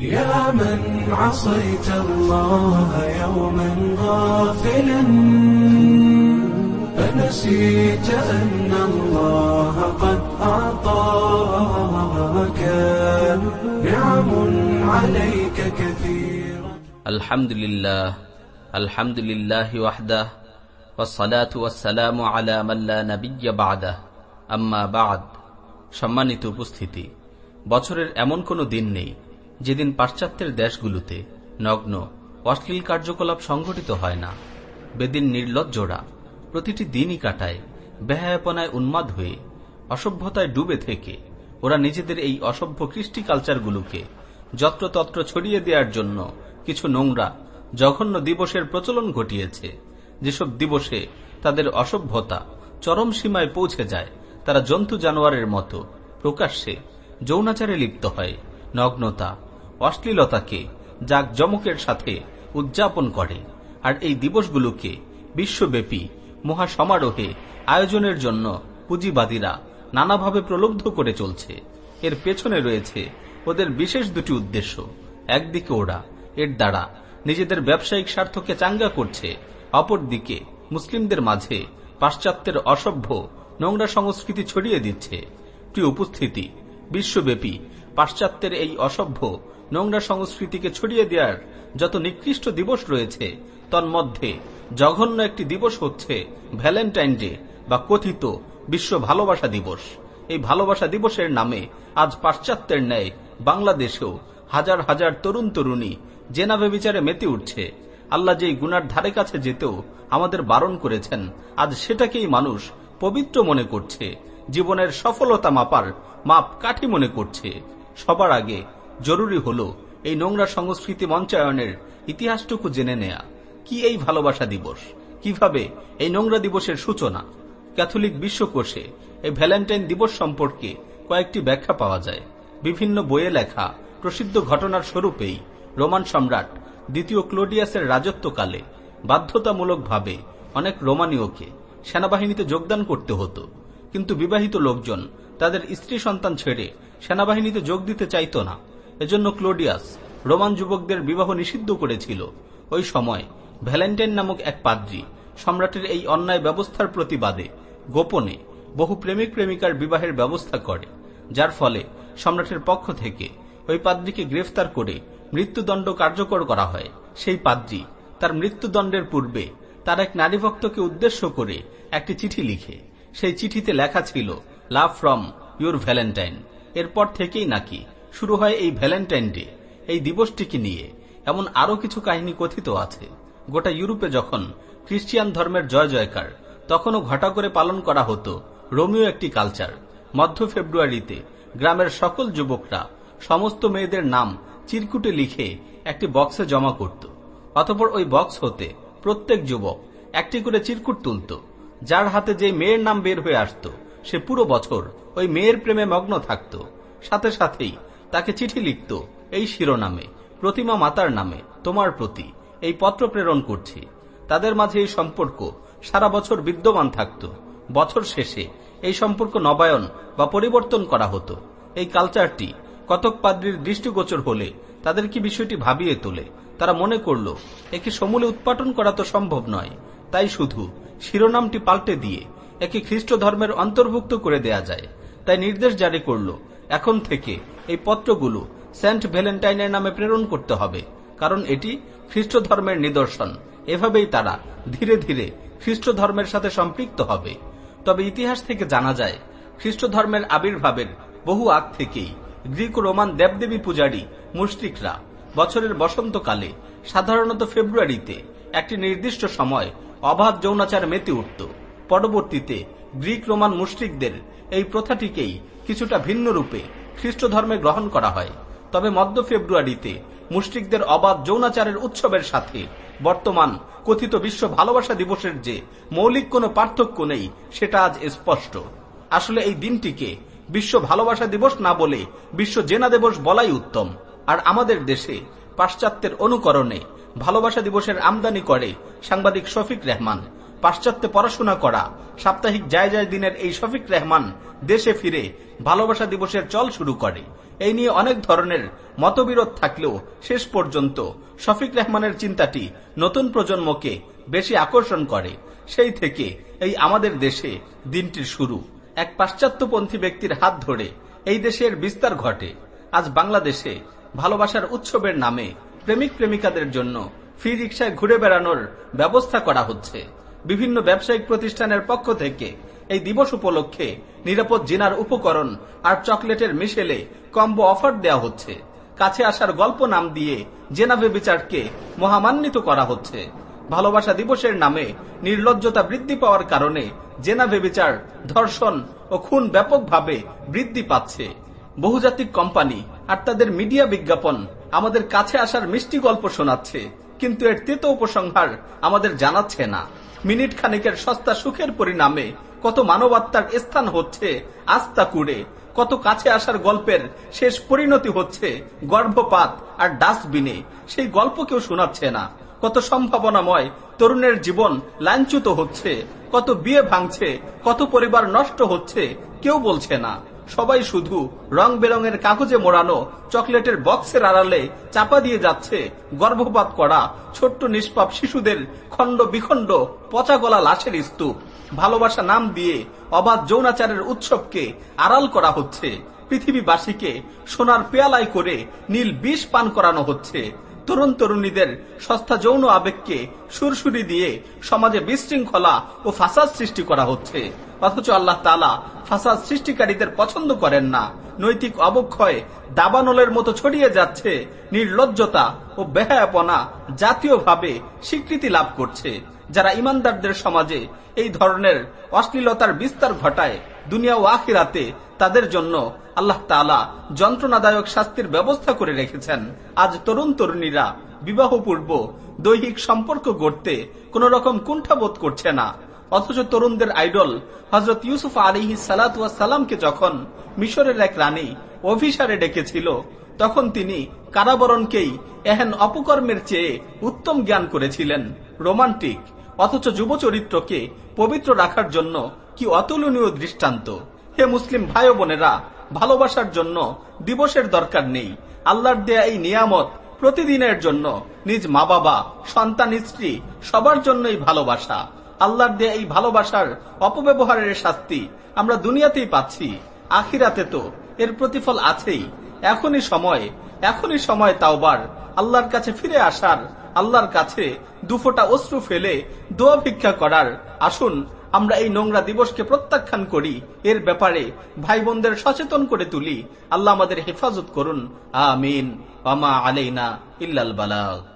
يا من عصيت الله يوما غافلا فنسيت أن الله قد أعطاك نعم عليك كثيرا الحمد لله الحمد لله وحده والصلاة والسلام على من لا نبي بعده أما بعد সম্মানিত উপস্থিতি বছরের এমন কোনো দিন নেই যেদিন পাশ্চাত্যের দেশগুলোতে নগ্ন, অশ্লীল কার্যকলাপ সংঘটিত হয় না, বেদিন নির্লজ্জরা প্রতিটি দিনই কাটায়, বেহায়াপনায় উন্মাদ হয়ে, অসভ্যতায় ডুবে থেকে। ওরা নিজেদের এই অসভ্য কৃষ্টি কালচারগুলোকে যত্রতত্র ছড়িয়ে দেওয়ার জন্য কিছু নোংরা, জঘন্য দিবসের প্রচলন ঘটিয়েছে। যেসব দিবসে তাদের অসভ্যতা চরম সীমায় পৌঁছে যায়, তারা জন্তু জানোয়ারের মতো প্রকাশ্যে যৌনাচারে লিপ্ত হয়। নগ্নতা অশ্লীলতাকে যাক জমকের সাথে উদযাপন করে। আর এই দিবসগুলোকে বিশ্বব্যাপী মহাসমারোহে আয়োজনের জন্য পুঁজিবাদীরা নানাভাবে প্রলুব্ধ করে চলছে। এর পেছনে রয়েছে ওদের বিশেষ দুটি উদ্দেশ্য। একদিকে ওরা এর দ্বারা নিজেদের ব্যবসায়িক স্বার্থকে চাঙ্গা করছে, অপরদিকে মুসলিমদের মাঝে পাশ্চাত্যের অসভ্য নোংরা সংস্কৃতি ছড়িয়ে দিচ্ছে। উপস্থিতি, বিশ্বব্যাপী পাশ্চাত্যের এই অসভ্য নোংরা সংস্কৃতিকে ছড়িয়ে দেওয়ার যত নিকৃষ্ট দিবস রয়েছে, তন্মধ্যে জঘন্য একটি দিবস হচ্ছে ভ্যালেন্টাইন ডে বা কথিত বিশ্ব ভালোবাসা দিবস। এই ভালোবাসা দিবসের নামে আজ পাশ্চাত্যের ন্যায় বাংলাদেশেও হাজার হাজার তরুণ তরুণী জেনাবে বিচারে মেতে উঠছে। আল্লাহ যেই গুনার ধারে কাছে যেতেও আমাদের বারণ করেছেন, আজ সেটাকেই মানুষ পবিত্র মনে করছে, জীবনের সফলতা মাপার মাপ কাঠি মনে করছে। সবার আগে জরুরি হল এই নোংরা সংস্কৃতি মঞ্চায়নের ইতিহাসটুকু জেনে নেয়া। কি এই ভালোবাসা দিবস? কীভাবে এই নোংরা দিবসের সূচনা? ক্যাথলিক বিশ্বকোষে এই ভ্যালেন্টাইন দিবস সম্পর্কে কয়েকটি ব্যাখ্যা পাওয়া যায়। বিভিন্ন বইয়ে লেখা প্রসিদ্ধ ঘটনার স্বরূপেই রোমান সম্রাট দ্বিতীয় ক্লোডিয়াসের রাজত্বকালে বাধ্যতামূলকভাবে অনেক রোমানীয়কে সেনাবাহিনীতে যোগদান করতে হতো। কিন্তু বিবাহিত লোকজন তাদের স্ত্রী সন্তান ছেড়ে সেনাবাহিনীতে যোগ দিতে চাইত না। এজন্য ক্লোডিয়াস রোমান যুবকদের বিবাহ নিষিদ্ধ করেছিল। ওই সময় ভ্যালেন্টাইন নামক এক পাদ্রী সম্রাটের এই অন্যায় ব্যবস্থার প্রতিবাদে গোপনে বহু প্রেমিক প্রেমিকার বিবাহের ব্যবস্থা করে, যার ফলে সম্রাটের পক্ষ থেকে ওই পাদ্রীকে গ্রেফতার করে মৃত্যুদণ্ড কার্যকর করা হয়। সেই পাদ্রী তার মৃত্যুদণ্ডের পূর্বে তার এক নারী ভক্তকে উদ্দেশ্য করে একটি চিঠি লিখে। সেই চিঠিতে লেখা ছিল, লাভ ফ্রম ইউর ভ্যালেন্টাইন। এরপর থেকেই নাকি শুরু হয় এই ভ্যালেন্টাইন ডে, এই দিবসটিকে নিয়ে। এমন আরও কিছু কাহিনী কথিত আছে। গোটা ইউরোপে যখন খ্রিস্টিয়ান ধর্মের জয় জয়কার, তখনও ঘটা করে পালন করা হতো রোমিও একটি কালচার। মধ্য ফেব্রুয়ারিতে গ্রামের সকল যুবকরা সমস্ত মেয়েদের নাম চিরকুটে লিখে একটি বক্সে জমা করত। অতপর ওই বক্স হতে প্রত্যেক যুবক একটি করে চিরকুট তুলত, যার হাতে যে মেয়ের নাম বের হয়ে আসত, সে পুরো বছর ওই মেয়ের প্রেমে মগ্ন থাকত। সাথে সাথেই তাকে চিঠি লিখত, এই শিরোনামে, প্রতিমা মাতার নামে, তোমার প্রতি, এই পত্র প্রেরণ করছি। তাদের মাঝে এই সম্পর্ক, সারা বছর বিদ্যমান থাকত। বছর শেষে এই সম্পর্ক নবায়ন বা পরিবর্তন করা হতো। এই কালচারটি কতক পাদ্রির দৃষ্টিগোচর হলে, তাদের কি বিষয়টি ভাবিয়ে তোলে? তারা মনে করল, একে সমূলে উৎপাটন করা তো সম্ভব নয়। তাই শুধু শিরোনামটি পাল্টে দিয়ে, একে খ্রিস্ট ধর্মের অন্তর্ভুক্ত করে দেয়া যায়। তাই নির্দেশ জারি করল এখন থেকে এই পত্রগুলো সেন্ট ভ্যালেন্টাইনের নামে প্রেরণ করতে হবে, কারণ এটি খ্রিস্ট ধর্মের নিদর্শন। এভাবেই তারা ধীরে ধীরে খ্রিস্ট ধর্মের সাথে সম্পৃক্ত হবে। তবে ইতিহাস থেকে জানা যায় খ্রিস্ট ধর্মের আবির্ভাবের বহু আগ থেকেই গ্রিক রোমান দেবদেবী পূজারী মুসলিকরা বছরের বসন্তকালে, সাধারণত ফেব্রুয়ারিতে, একটি নির্দিষ্ট সময় অবাধ যৌনাচার মেতে উঠত। পরবর্তীতে গ্রিক রোমান মুসলিকদের এই প্রথাটিকেই কিছুটা ভিন্ন রূপে খ্রিস্ট ধর্মে গ্রহণ করা হয়। তবে মধ্য ফেব্রুয়ারিতে মুসলিকদের অবাধ যৌনাচারের উৎসবের সাথে বর্তমান কথিত বিশ্ব ভালোবাসা দিবসের যে মৌলিক কোনো পার্থক্য নেই, সেটা আজ স্পষ্ট। আসলে এই দিনটিকে বিশ্ব ভালোবাসা দিবস না বলে বিশ্ব জেনা দিবস বলাই উত্তম। আর আমাদের দেশে পাশ্চাত্যের অনুকরণে ভালোবাসা দিবসের আমদানি করে সাংবাদিক শফিক রেহমান। পাশ্চাত্যে পড়াশোনা করা, সাপ্তাহিক জায় জায় দিনের এই শফিক রেহমান দেশে ফিরে ভালোবাসা দিবসের চল শুরু করে। এই নিয়ে অনেক ধরনের মতবিরোধ থাকলেও শেষ পর্যন্ত শফিক রেহমানের চিন্তাটি নতুন প্রজন্মকে বেশি আকর্ষণ করে। সেই থেকে এই আমাদের দেশে দিনটির শুরু। এক পাশ্চাত্যপন্থী ব্যক্তির হাত ধরে এই দেশের বিস্তার ঘটে। আজ বাংলাদেশে ভালোবাসার উৎসবের নামে প্রেমিক প্রেমিকাদের জন্য ফ্রি রিক্সায় ঘুরে বেড়ানোর ব্যবস্থা করা হচ্ছে। বিভিন্ন ব্যবসায়িক প্রতিষ্ঠানের পক্ষ থেকে এই দিবস উপলক্ষে নিরাপদ জিনার উপকরণ আর চকলেটের মিশেলে কম্বো অফার দেওয়া হচ্ছে। কাছে আসার গল্প নাম দিয়ে জেনাভে বিচারকে মহামান্বিত করা হচ্ছে। ভালোবাসা দিবসের নামে নির্লজ্জতা বৃদ্ধি পাওয়ার কারণে জেনাভে বিচার ধর্ষণ ও খুন ব্যাপকভাবে বৃদ্ধি পাচ্ছে। বহুজাতিক কোম্পানি আর তাদের মিডিয়া বিজ্ঞাপন আমাদের কাছে আসার মিষ্টি গল্প শোনাচ্ছে, কিন্তু এর তেতো উপসংহার আমাদের জানাচ্ছে না। মিনিট খানিকের সস্তা সুখের পরিণামে কত মানবাত্মার স্থান হচ্ছে আস্তা কুড়ে, কত কাছে আসার গল্পের শেষ পরিণতি হচ্ছে, গর্ভপাত আর ডাস্টবিনে। সেই গল্প কেউ শোনাচ্ছে না। কত সম্ভাবনাময় তরুণের জীবন লাঞ্ছিত হচ্ছে, কত বিয়ে ভাঙছে, কত পরিবার নষ্ট হচ্ছে, কেউ বলছে না। সবাই শুধু রং বেরঙের কাগজে মোড়ানো চকলেটের বক্সের আড়ালে চাপা দিয়ে যাচ্ছে গর্ভপাত করা ছোট্ট নিষ্পাপ শিশুদের খণ্ড বিখণ্ড পচা গলা লাশের স্তূপ। ভালোবাসা নাম দিয়ে অবাধ যৌনাচারের উৎসবকে আড়াল করা হচ্ছে। পৃথিবীবাসীকে সোনার পেয়ালায় করে নীল বিষ পান করানো হচ্ছে। তরুণ তরুণীদের সস্তা যৌন আবেগকে সুরসুরি দিয়ে সমাজে বিশৃঙ্খলা ও ফাসাদ সৃষ্টি করা হচ্ছে। অথচ আল্লাহ তালা ফাসাদ সৃষ্টিকারীদের পছন্দ করেন না। নৈতিক অবক্ষয় দাবানলের মতো ছড়িয়ে যাচ্ছে, নির্লজ্জতা ও বেহায়াপনা জাতীয়ভাবে স্বীকৃতি লাভ করছে। যারা ইমানদারদের সমাজে এই ধরনের অশ্লীলতার বিস্তার ঘটায় দুনিয়া ও আখিরাতে, তাদের জন্য আল্লাহ তালা যন্ত্রণাদায়ক শাস্তির ব্যবস্থা করে রেখেছেন। আজ তরুণ তরুণীরা বিবাহ পূর্ব দৈহিক সম্পর্ক গড়তে কোন রকম কুণ্ঠাবোধ করছে না। অথচ তরুণদের আইডল হজরত ইউসুফ আলিহি সালাতামকে যখন মিশরের এক রানী অভিসারে ডেকেছিল, তখন তিনি কারাবরণকেই এহেন অপকর্মের চেয়ে উত্তম জ্ঞান করেছিলেন। রোমান্টিক অথচ যুব চরিত্রকে পবিত্র রাখার জন্য কি অতুলনীয় দৃষ্টান্ত? হে মুসলিম ভাই বোনেরা, ভালোবাসার জন্য দিবসের দরকার নেই। আল্লাহর দেয়া এই নিয়ামত প্রতিদিনের জন্য নিজ মা বাবা সন্তান, স্ত্রী, সবার জন্যই ভালোবাসা। আল্লাহর দেয়া এই ভালোবাসার অপব্যবহারের শাস্তি আমরা দুনিয়াতেই পাচ্ছি, আখিরাতে তো এর প্রতিফল আছেই। এখনই সময় এখনই সময় তাওবার আল্লাহর কাছে ফিরে আসার, আল্লাহর কাছে দুফোটা অশ্রু ফেলে দোয়া ভিক্ষা করার। আসুন, আমরা এই নোংরা দিবসকে প্রত্যাখ্যান করি। এর ব্যাপারে ভাই বোনদের সচেতন করে তুলি। আল্লাহ আমাদের হেফাজত করুন। আমিন। ইল্লাল বালাগ।